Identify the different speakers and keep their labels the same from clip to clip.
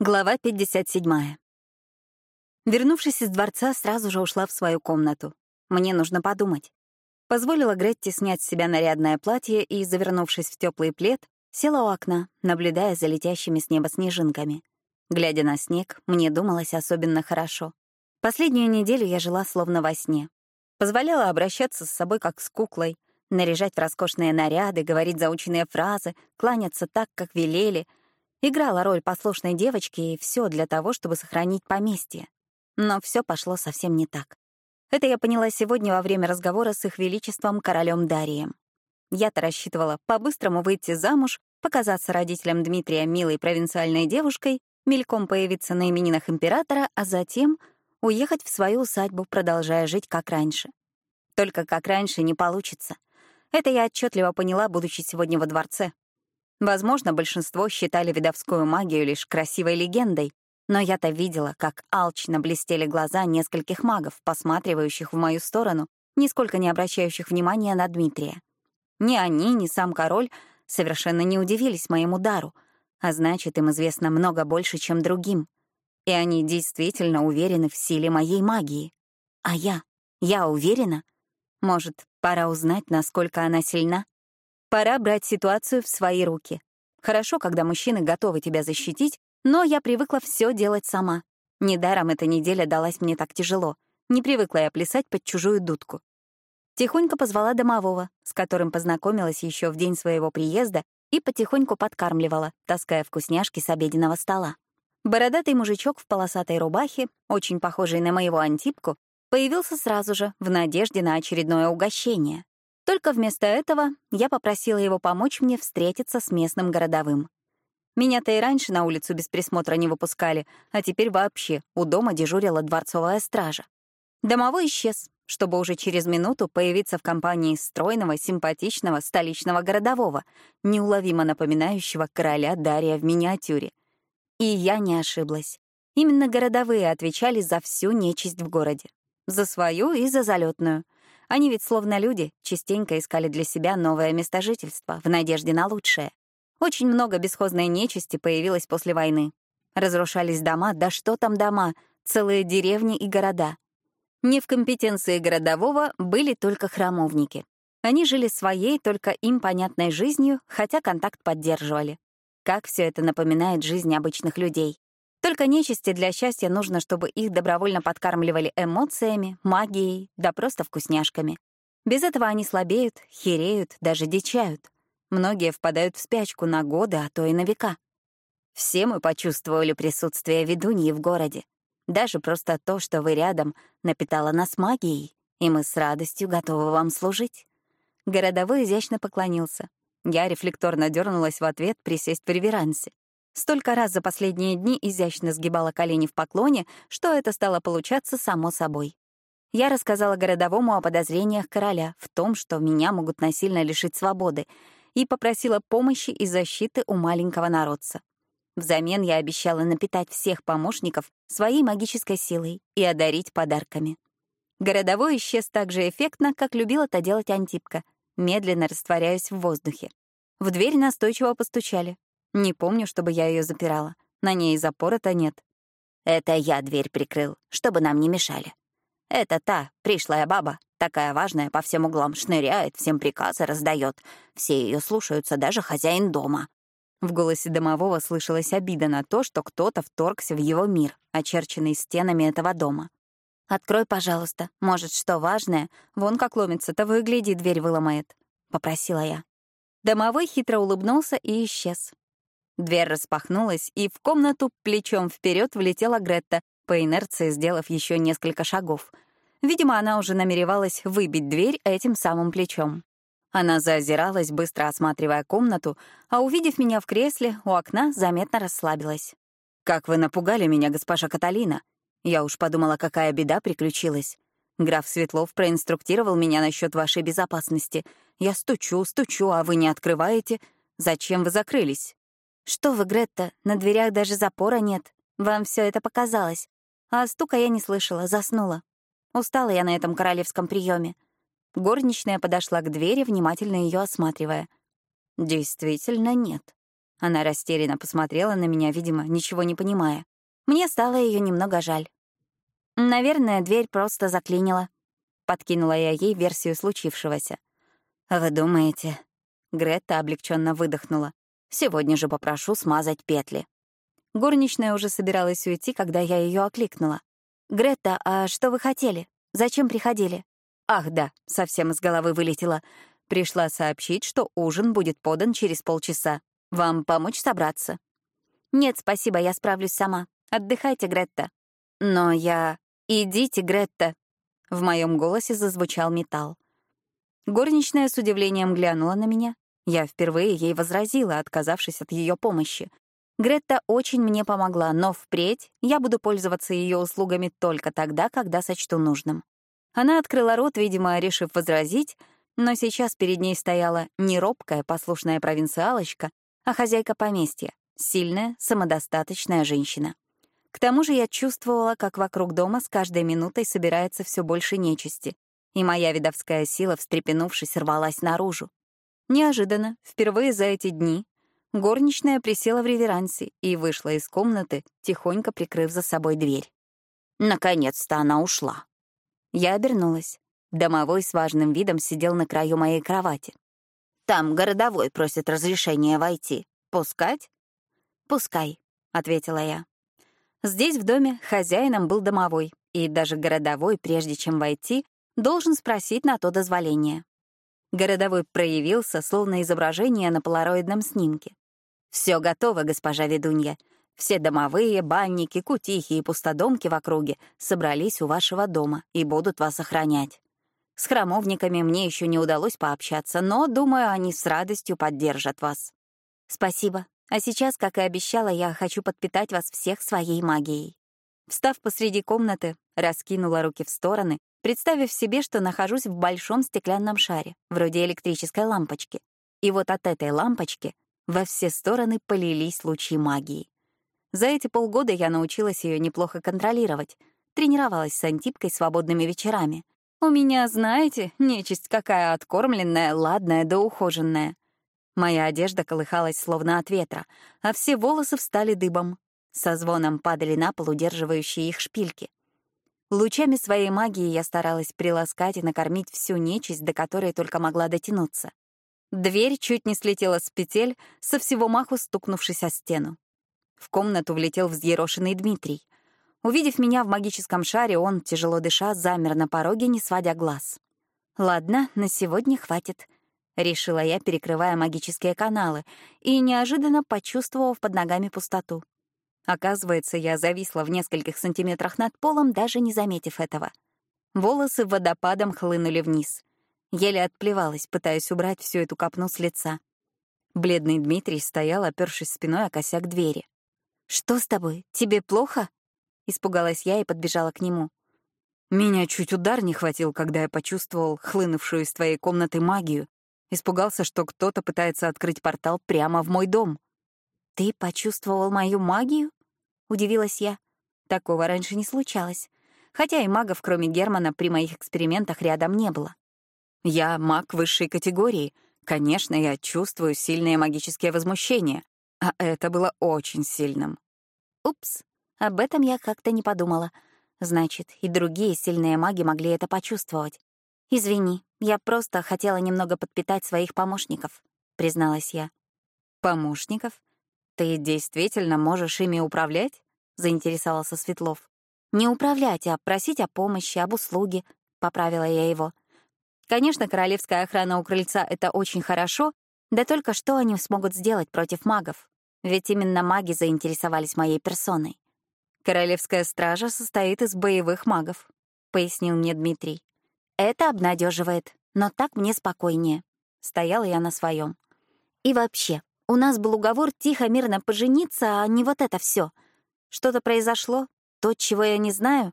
Speaker 1: Глава 57. Вернувшись из дворца, сразу же ушла в свою комнату. Мне нужно подумать. Позволила Гретти снять с себя нарядное платье и, завернувшись в теплый плед, села у окна, наблюдая за летящими с неба снежинками. Глядя на снег, мне думалось особенно хорошо. Последнюю неделю я жила словно во сне. Позволяла обращаться с собой как с куклой, наряжать в роскошные наряды, говорить заученные фразы, кланяться так, как велели — Играла роль послушной девочки, и все для того, чтобы сохранить поместье. Но все пошло совсем не так. Это я поняла сегодня во время разговора с их величеством королем Дарием. Я-то рассчитывала по-быстрому выйти замуж, показаться родителям Дмитрия милой провинциальной девушкой, мельком появиться на именинах императора, а затем уехать в свою усадьбу, продолжая жить как раньше. Только как раньше не получится. Это я отчетливо поняла, будучи сегодня во дворце. Возможно, большинство считали видовскую магию лишь красивой легендой, но я-то видела, как алчно блестели глаза нескольких магов, посматривающих в мою сторону, нисколько не обращающих внимания на Дмитрия. Ни они, ни сам король совершенно не удивились моему дару, а значит, им известно много больше, чем другим. И они действительно уверены в силе моей магии. А я? Я уверена? Может, пора узнать, насколько она сильна? Пора брать ситуацию в свои руки. Хорошо, когда мужчины готовы тебя защитить, но я привыкла все делать сама. Недаром эта неделя далась мне так тяжело. Не привыкла я плясать под чужую дудку. Тихонько позвала домового, с которым познакомилась еще в день своего приезда, и потихоньку подкармливала, таская вкусняшки с обеденного стола. Бородатый мужичок в полосатой рубахе, очень похожий на моего антипку, появился сразу же, в надежде на очередное угощение. Только вместо этого я попросила его помочь мне встретиться с местным городовым. Меня-то и раньше на улицу без присмотра не выпускали, а теперь вообще у дома дежурила дворцовая стража. Домовой исчез, чтобы уже через минуту появиться в компании стройного, симпатичного столичного городового, неуловимо напоминающего короля Дария в миниатюре. И я не ошиблась. Именно городовые отвечали за всю нечисть в городе. За свою и за залетную — они ведь словно люди, частенько искали для себя новое место жительства, в надежде на лучшее. Очень много бесхозной нечисти появилось после войны. Разрушались дома, да что там дома, целые деревни и города. Не в компетенции городового были только храмовники. Они жили своей, только им понятной жизнью, хотя контакт поддерживали. Как все это напоминает жизнь обычных людей. Только нечисти для счастья нужно, чтобы их добровольно подкармливали эмоциями, магией, да просто вкусняшками. Без этого они слабеют, хереют, даже дичают. Многие впадают в спячку на годы, а то и на века. Все мы почувствовали присутствие ведуньи в городе. Даже просто то, что вы рядом, напитало нас магией, и мы с радостью готовы вам служить. Городовой изящно поклонился. Я рефлекторно дернулась в ответ присесть в реверансе. Столько раз за последние дни изящно сгибала колени в поклоне, что это стало получаться само собой. Я рассказала городовому о подозрениях короля в том, что меня могут насильно лишить свободы, и попросила помощи и защиты у маленького народца. Взамен я обещала напитать всех помощников своей магической силой и одарить подарками. Городовой исчез так же эффектно, как любила это делать Антипка, медленно растворяясь в воздухе. В дверь настойчиво постучали. Не помню, чтобы я ее запирала. На ней запора-то нет. Это я дверь прикрыл, чтобы нам не мешали. Это та, пришлая баба, такая важная, по всем углам шныряет, всем приказы раздает. Все ее слушаются, даже хозяин дома. В голосе домового слышалась обида на то, что кто-то вторгся в его мир, очерченный стенами этого дома. «Открой, пожалуйста. Может, что важное? Вон как ломится, того и гляди, дверь выломает», — попросила я. Домовой хитро улыбнулся и исчез. Дверь распахнулась, и в комнату плечом вперед влетела Гретта, по инерции сделав еще несколько шагов. Видимо, она уже намеревалась выбить дверь этим самым плечом. Она заозиралась, быстро осматривая комнату, а, увидев меня в кресле, у окна заметно расслабилась. «Как вы напугали меня, госпожа Каталина! Я уж подумала, какая беда приключилась. Граф Светлов проинструктировал меня насчет вашей безопасности. Я стучу, стучу, а вы не открываете. Зачем вы закрылись?» «Что вы, Гретта, на дверях даже запора нет. Вам все это показалось. А стука я не слышала, заснула. Устала я на этом королевском приеме. Горничная подошла к двери, внимательно ее осматривая. «Действительно нет. Она растерянно посмотрела на меня, видимо, ничего не понимая. Мне стало ее немного жаль. Наверное, дверь просто заклинила. Подкинула я ей версию случившегося. «Вы думаете?» Гретта облегченно выдохнула. «Сегодня же попрошу смазать петли». Горничная уже собиралась уйти, когда я ее окликнула. «Гретта, а что вы хотели? Зачем приходили?» «Ах, да, совсем из головы вылетела. Пришла сообщить, что ужин будет подан через полчаса. Вам помочь собраться?» «Нет, спасибо, я справлюсь сама. Отдыхайте, Гретта». «Но я...» «Идите, Гретта!» В моем голосе зазвучал металл. Горничная с удивлением глянула на меня. Я впервые ей возразила, отказавшись от ее помощи. Гретта очень мне помогла, но впредь я буду пользоваться ее услугами только тогда, когда сочту нужным. Она открыла рот, видимо, решив возразить, но сейчас перед ней стояла не робкая, послушная провинциалочка, а хозяйка поместья, сильная, самодостаточная женщина. К тому же я чувствовала, как вокруг дома с каждой минутой собирается все больше нечисти, и моя видовская сила, встрепенувшись, рвалась наружу. Неожиданно, впервые за эти дни, горничная присела в реверансе и вышла из комнаты, тихонько прикрыв за собой дверь. Наконец-то она ушла. Я обернулась. Домовой с важным видом сидел на краю моей кровати. «Там городовой просит разрешения войти. Пускать?» «Пускай», — ответила я. Здесь, в доме, хозяином был домовой, и даже городовой, прежде чем войти, должен спросить на то дозволение. Городовой проявился, словно изображение на полароидном снимке. «Все готово, госпожа ведунья. Все домовые, банники, кутихи и пустодомки в округе собрались у вашего дома и будут вас охранять. С храмовниками мне еще не удалось пообщаться, но, думаю, они с радостью поддержат вас». «Спасибо», а сейчас, как и обещала, я хочу подпитать вас всех своей магией. Встав посреди комнаты, раскинула руки в стороны, представив себе, что нахожусь в большом стеклянном шаре, вроде электрической лампочки. И вот от этой лампочки во все стороны полились лучи магии. За эти полгода я научилась ее неплохо контролировать, тренировалась с Антипкой свободными вечерами. У меня, знаете, нечисть какая откормленная, ладная да ухоженная. Моя одежда колыхалась словно от ветра, а все волосы встали дыбом. Со звоном падали на пол удерживающие их шпильки. Лучами своей магии я старалась приласкать и накормить всю нечисть, до которой только могла дотянуться. Дверь чуть не слетела с петель, со всего маху стукнувшись о стену. В комнату влетел взъерошенный Дмитрий. Увидев меня в магическом шаре, он, тяжело дыша, замер на пороге, не сводя глаз. «Ладно, на сегодня хватит», решила я, перекрывая магические каналы, и неожиданно почувствовав под ногами пустоту. Оказывается, я зависла в нескольких сантиметрах над полом, даже не заметив этого. Волосы водопадом хлынули вниз. Еле отплевалась, пытаясь убрать всю эту копну с лица. Бледный Дмитрий стоял, опершись спиной о косяк двери. «Что с тобой? Тебе плохо?» Испугалась я и подбежала к нему. Меня чуть удар не хватил, когда я почувствовал хлынувшую из твоей комнаты магию. Испугался, что кто-то пытается открыть портал прямо в мой дом. «Ты почувствовал мою магию?» — удивилась я. Такого раньше не случалось. Хотя и магов, кроме Германа, при моих экспериментах рядом не было. Я маг высшей категории. Конечно, я чувствую сильные магические возмущения. А это было очень сильным. Упс, об этом я как-то не подумала. Значит, и другие сильные маги могли это почувствовать. «Извини, я просто хотела немного подпитать своих помощников», — призналась я. «Помощников? Ты действительно можешь ими управлять?» — заинтересовался Светлов. «Не управлять, а просить о помощи, об услуге», — поправила я его. «Конечно, королевская охрана у крыльца — это очень хорошо, да только что они смогут сделать против магов? Ведь именно маги заинтересовались моей персоной. Королевская стража состоит из боевых магов», — пояснил мне Дмитрий. Это обнадеживает, но так мне спокойнее. Стояла я на своем. И вообще, у нас был уговор тихо, мирно пожениться, а не вот это все. Что-то произошло, то, чего я не знаю.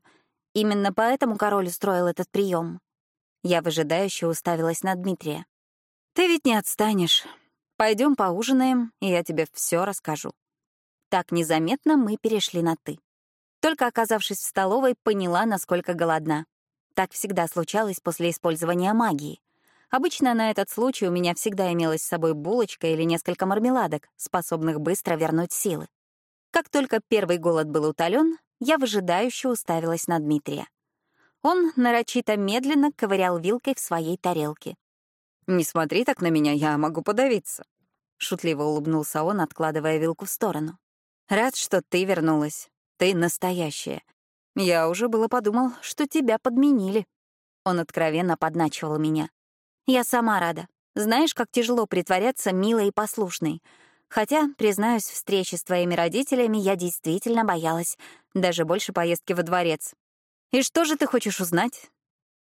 Speaker 1: Именно поэтому король устроил этот прием. Я выжидающе уставилась на Дмитрия. «Ты ведь не отстанешь. Пойдем поужинаем, и я тебе все расскажу». Так незаметно мы перешли на «ты». Только оказавшись в столовой, поняла, насколько голодна. Так всегда случалось после использования магии. Обычно на этот случай у меня всегда имелось с собой булочка или несколько мармеладок, способных быстро вернуть силы. Как только первый голод был утолен, я выжидающе уставилась на Дмитрия. Он нарочито медленно ковырял вилкой в своей тарелке.
Speaker 2: «Не смотри так на меня, я могу подавиться», — шутливо улыбнулся он, откладывая вилку в сторону. «Рад, что ты вернулась. Ты настоящая. Я уже было подумал, что тебя подменили». Он откровенно подначивал меня. «Я сама рада. Знаешь, как тяжело притворяться милой и послушной. Хотя, признаюсь, встречи с твоими родителями я действительно боялась. Даже больше поездки во дворец. «И что же ты хочешь узнать?»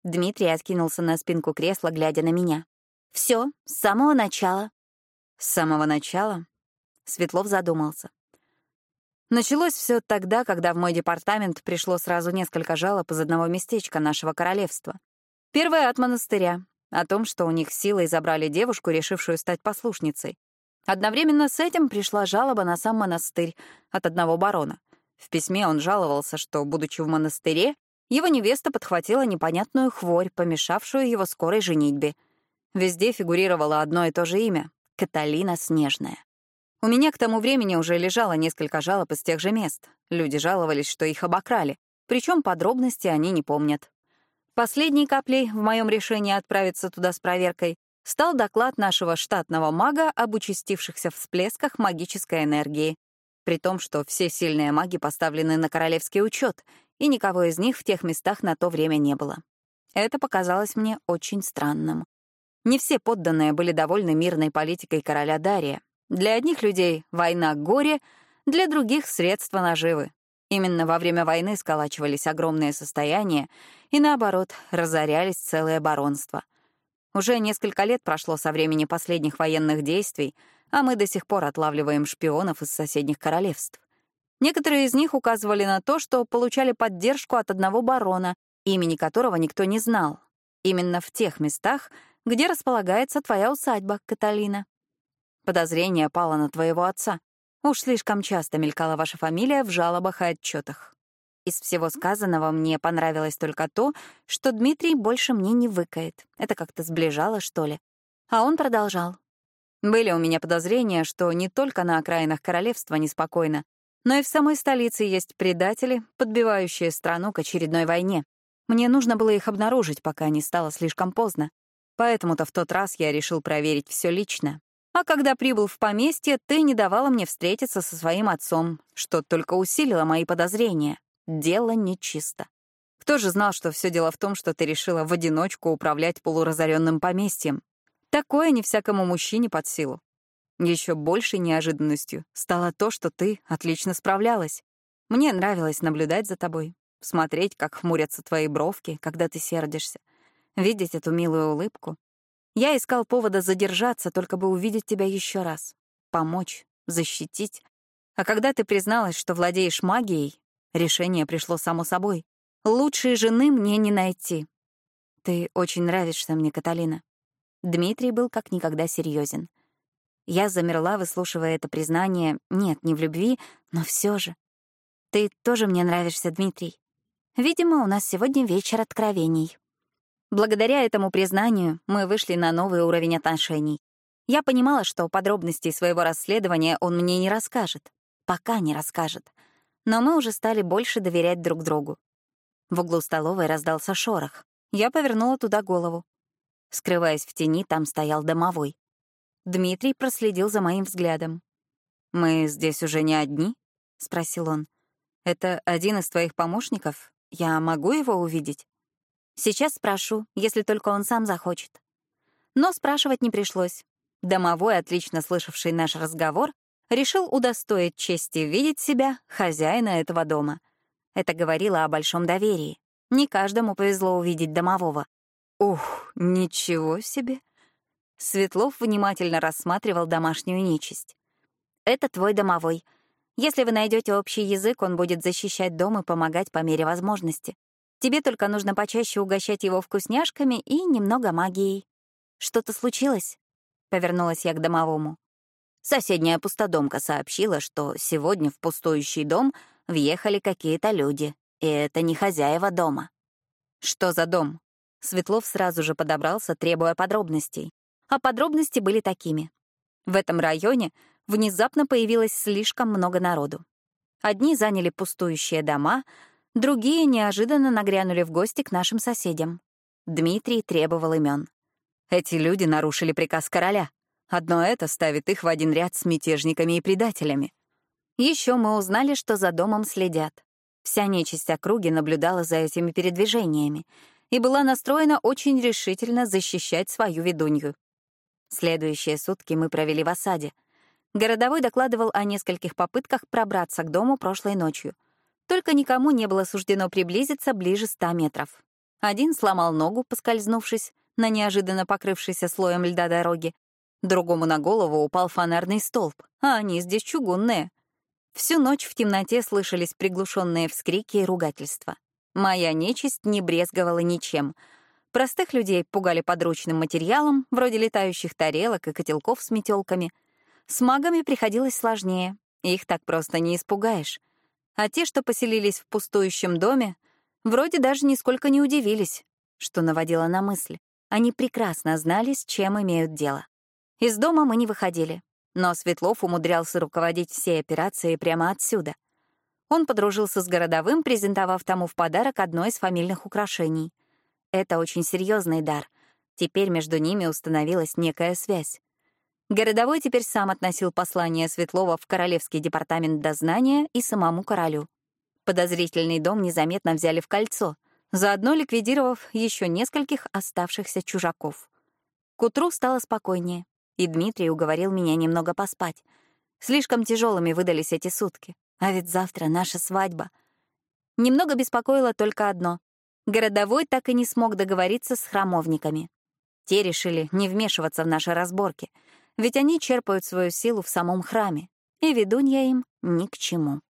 Speaker 2: Дмитрий откинулся на спинку кресла, глядя на меня. Все, с самого начала». «С самого начала?» Светлов задумался. Началось все тогда, когда в мой департамент пришло сразу несколько жалоб из одного местечка нашего королевства. Первое от монастыря, о том, что у них силой забрали девушку, решившую стать послушницей. Одновременно с этим пришла жалоба на сам монастырь от одного барона. В письме он жаловался, что, будучи в монастыре, его невеста подхватила непонятную хворь, помешавшую его скорой женитьбе. Везде фигурировало одно и то же имя — Каталина Снежная. У меня к тому времени уже лежало несколько жалоб из тех же мест. Люди жаловались, что их обокрали, причем подробности они не помнят. Последней каплей в моем решении отправиться туда с проверкой стал доклад нашего штатного мага об участившихся всплесках магической энергии, при том, что все сильные маги поставлены на королевский учет, и никого из них в тех местах на то время не было. Это показалось мне очень странным. Не все подданные были довольны мирной политикой короля Дария. Для одних людей война — горе, для других — средства наживы. Именно во время войны сколачивались огромные состояния и, наоборот, разорялись целые баронства. Уже несколько лет прошло со времени последних военных действий, а мы до сих пор отлавливаем шпионов из соседних королевств. Некоторые из них указывали на то, что получали поддержку от одного барона, имени которого никто не знал. Именно в тех местах, где располагается твоя усадьба, Каталина. Подозрение пало на твоего отца. Уж слишком часто мелькала ваша фамилия в жалобах и отчетах. Из всего сказанного мне понравилось только то, что Дмитрий больше мне не выкает. Это как-то сближало, что ли. А он продолжал. Были у меня подозрения, что не только на окраинах королевства неспокойно, но и в самой столице есть предатели, подбивающие страну к очередной войне. Мне нужно было их обнаружить, пока не стало слишком поздно. Поэтому-то в тот раз я решил проверить все лично. А когда прибыл в поместье, ты не давала мне встретиться со своим отцом, что только усилило мои подозрения. Дело нечисто. Кто же знал, что все дело в том, что ты решила в одиночку управлять полуразоренным поместьем? Такое не всякому мужчине под силу. Еще большей неожиданностью стало то, что ты отлично справлялась. Мне нравилось наблюдать за тобой, смотреть, как хмурятся твои бровки, когда ты сердишься, видеть эту милую улыбку. Я искал повода задержаться, только бы увидеть тебя еще раз, помочь, защитить. А когда ты призналась, что владеешь магией, решение пришло само собой. Лучшей жены мне не найти. Ты очень нравишься мне, Каталина. Дмитрий был как никогда серьезен. Я замерла, выслушивая это признание. Нет, не в любви, но все же. Ты тоже мне нравишься, Дмитрий. Видимо, у нас сегодня вечер откровений. Благодаря этому признанию мы вышли на новый уровень отношений. Я понимала, что подробностей своего расследования он мне не расскажет. Пока не расскажет. Но мы уже стали больше доверять друг другу. В углу столовой раздался шорох. Я повернула туда голову. Скрываясь в тени, там стоял домовой. Дмитрий проследил за моим взглядом. «Мы здесь уже не одни?» — спросил он. «Это один из твоих помощников? Я могу его увидеть?» «Сейчас спрошу, если только он сам захочет». Но спрашивать не пришлось. Домовой, отлично слышавший наш разговор, решил удостоить чести видеть себя хозяина этого дома. Это говорило о большом доверии. Не каждому повезло увидеть домового. Ух, ничего себе! Светлов внимательно рассматривал домашнюю нечисть. «Это твой домовой. Если вы найдете общий язык, он будет защищать дом и помогать по мере возможности. Тебе только нужно почаще угощать его вкусняшками и немного магией». «Что-то случилось?» — повернулась я к домовому. Соседняя пустодомка сообщила, что сегодня в пустующий дом въехали какие-то люди, и это не хозяева дома. «Что за дом?»
Speaker 1: Светлов сразу же подобрался, требуя подробностей. А подробности были такими. В этом районе внезапно появилось слишком много народу. Одни заняли пустующие дома, другие неожиданно нагрянули в гости к нашим соседям. Дмитрий требовал имен. Эти люди нарушили приказ короля. Одно это ставит их в один ряд с мятежниками и предателями. Еще мы узнали, что за домом следят. Вся нечисть округи наблюдала за этими передвижениями и была настроена очень решительно защищать свою ведунью. Следующие сутки мы провели в осаде. Городовой докладывал о нескольких попытках пробраться к дому прошлой ночью. Только никому не было суждено приблизиться ближе ста метров. Один сломал ногу, поскользнувшись на неожиданно покрывшейся слоем льда дороге. Другому на голову упал фонарный столб, а они здесь чугунные. Всю ночь в темноте слышались приглушенные вскрики и ругательства. Моя нечисть не брезговала ничем — Простых людей пугали подручным материалом, вроде летающих тарелок и котелков с метелками. С магами приходилось сложнее, их так просто не испугаешь. А те, что поселились в пустующем доме, вроде даже нисколько не удивились, что наводило на мысль. Они прекрасно знали, с чем имеют дело. Из дома мы не выходили, но Светлов умудрялся руководить всей операцией прямо отсюда. Он подружился с городовым, презентовав тому в подарок одно из фамильных украшений. Это очень серьезный дар. Теперь между ними установилась некая связь. Городовой теперь сам относил послание Светлова в Королевский департамент дознания и самому королю. Подозрительный дом незаметно взяли в кольцо, заодно ликвидировав еще нескольких оставшихся чужаков. К утру стало спокойнее, и Дмитрий уговорил меня немного поспать. Слишком тяжелыми выдались эти сутки, а ведь завтра наша свадьба. Немного беспокоило только одно городовой так и не смог договориться с храмовниками. Те решили не вмешиваться в наши разборки, ведь они черпают свою силу в самом храме, и ведунья им ни к чему.